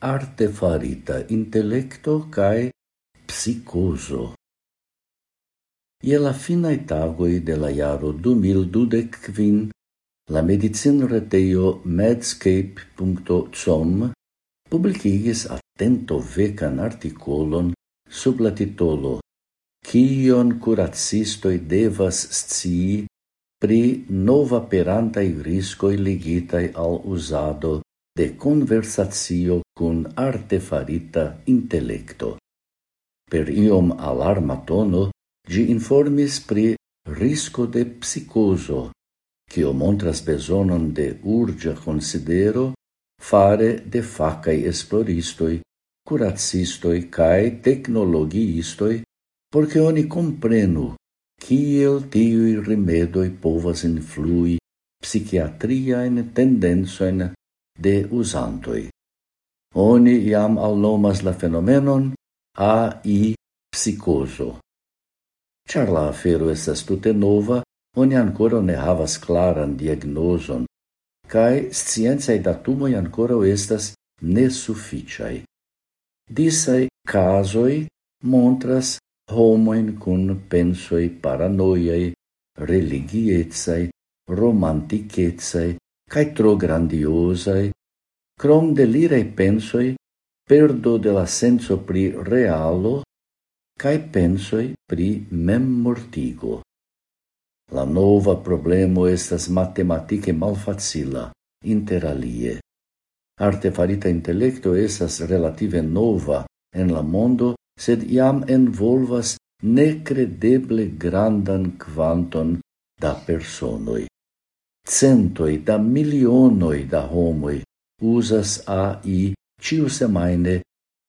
arte farita intellecto cae psicoso. Ie la finae tagoi de la iaro 2025, la medicin reteio medscape.com publicigis attento vecan articolon sub la titolo Cion curatsistoi devas scii pri nova perantai riscoi ligitai al usado de conversatio cun artefarita intelecto. Per iom alarma tono, gi informis pri risco de psicoso, cio montras besonon de urgia considero fare de facai esploristoi, curatsistoi cae tecnologiistoi, porque oni comprenu kiel tiui rimedoi povas influi psichiatriaen tendenzoen de usantoi. Oni iam alnomas la fenomenon AI psicoso. Char la afero estas tute nova, oni ancora ne havas claran diagnoson, cae scienzae datumoi ancora estas nesufficiai. Disai casoi montras homoin cun pensoi paranoiai, religiezai, romanticezai, cae tro grandiosai, crom delirei pensoi, perdo de la senso pri realo, cae pensoi pri memmortigo. La nova problemo estas matematike malfacila, interalie. Artefarita intellecto estas relative nova en la mondo, sed iam envolvas necredeble grandan quanton da personoi centoi da milionoi da homoi usas AI ciu semaine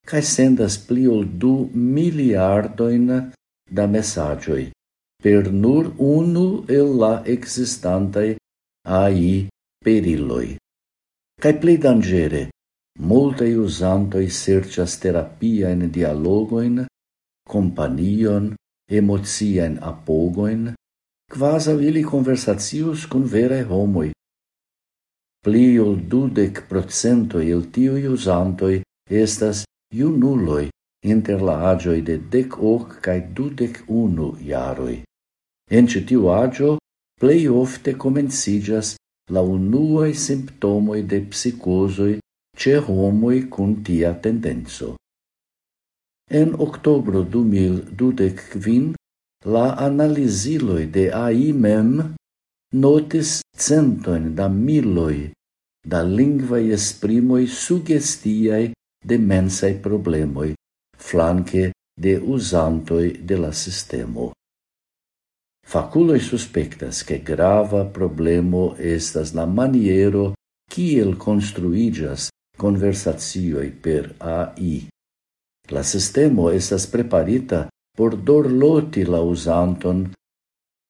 cae sendas pli ol du miliardoin da messagioi per nur unu el la existantai AI periloi. Cae pli dangere, multae usantoi sercias terapiaen dialogoin, companion, emoziaen apogoin, quasau ili conversatius cun verae homoi. Pli ol dudec procentoi il tiui usantoi estas iunuloi inter la agioi de dec hoc cae dudec unu iaroi. En citiu agio, plei ofte comencigas la unuae simptomoi de psicosoi ce homoi cun tia tendenzo. En octobro 2025 la analisiloi de AI mem notis centoin da miloi da lingvae esprimoi sugestiaj de mensae problemoi flanque de usantoi de la sistemo. Faculoi suspectas che grava problemo estas la maniero kiel construigas conversatioi per AI. La sistemo estas preparita Por dorloti la usanton,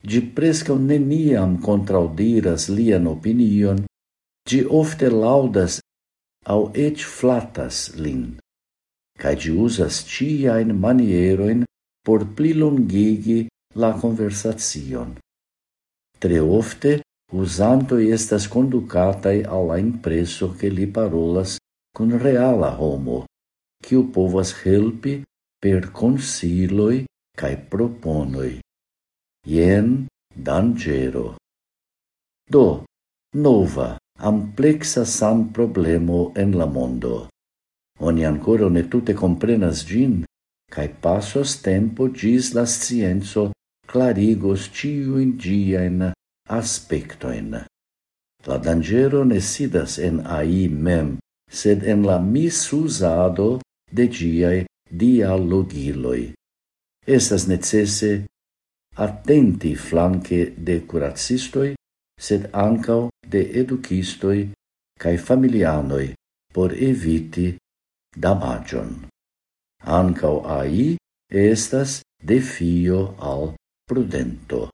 gi preskaŭ neniam contraudiras lian opinion, gi ofte laudas au eĉ flatas lin, kaj ĝi uzas ĉiajn manieroin por plilongigi la conversation. Tre ofte, usantoj estas conducatai alla impreso che li parolas con reala homo, quiu povas helpi per consiloi cae proponoi. Ien dangero. Do, nova, amplexa san problemo en la mondo. Oni ancora ne tute comprenas gin, cae pasos tempo gis la scienzo clarigos ciuin giaen aspectoin. La dangero ne sidas en AI mem, sed en la misusado de giai dialogiloi. Estas necesse attenti flanque de curatsistoi, sed ancao de educistoi cae familianoi por eviti damagion. Ancao ai estas defio al prudento.